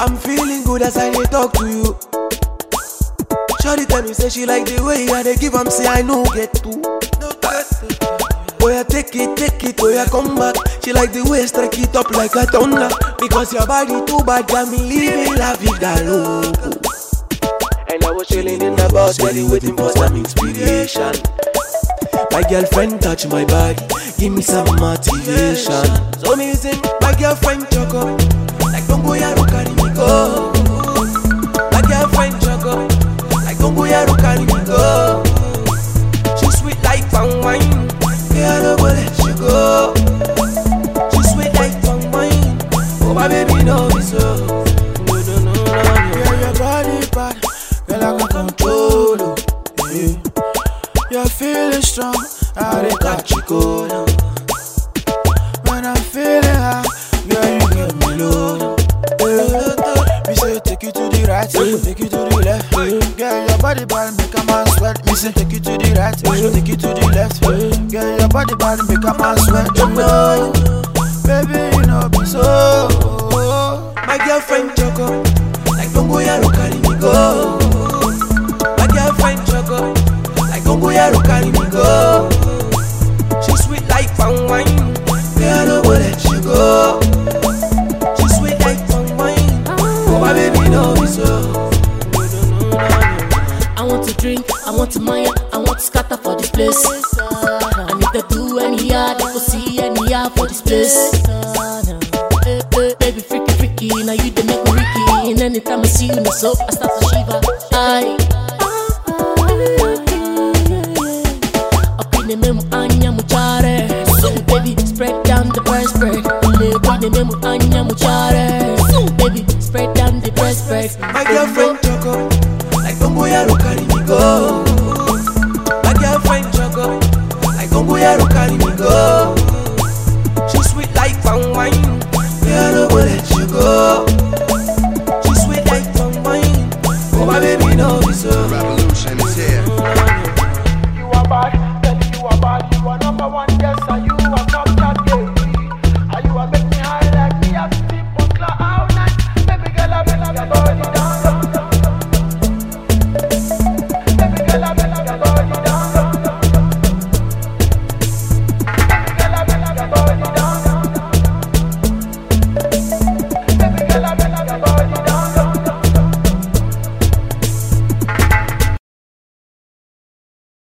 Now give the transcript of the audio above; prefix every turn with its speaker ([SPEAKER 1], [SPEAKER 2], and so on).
[SPEAKER 1] I'm feeling good as I dey talk to you. Shorty tell me say she like the way I dey give am say I no get to. Oh yeah, take it, take it, oh yeah, come back. She like the way strike it up like a thunder. Because your body too bad, got me living la vida loco. I was chilling in the bus, steady waiting for some inspiration. My girlfriend touch my body, give me some motivation. So me sing, my girlfriend choco, like Bongo Yaro carry me go. My girlfriend choco, like Bongo Yaro carry me go. She sweet like palm wine, yeah I don't go let you go. She sweet like palm wine, oh my baby know me so.
[SPEAKER 2] I catch you cold. When I'm feeling high, girl you get me low. Yeah. Me say take you to the right, eh. take you to the left. Eh. Girl your body bad, make a man sweat. Me say take you to the right, eh. take you to the left. Girl your body bad, make a man sweat. You know, baby you know me so.
[SPEAKER 1] My girlfriend choco, like Bongo Yaro carry me go. My girlfriend choco, like Bongo Yaro carry me go.
[SPEAKER 3] I want to drink, I want to mine, I want to scatter for this place. I need to do any yard, I see any yard for this place. Eh, eh, baby, freaky, freaky, now you dey make me freaky. And anytime I see you, no so I start to shiver. I up in the memo, Anya Muchare. So baby, spread down the bread spread. Up in the memo, Anya Muchare. So baby, spread down the bread spread. My girlfriend,
[SPEAKER 1] Choco gongo ya rukari mi go My girlfriend Choco Like gongo ya rukari mi go She sweet like palm wine. Yeah, I don't wanna let you go. She sweet like palm wine. Oh my baby, no, it's uh, a Revolution is here.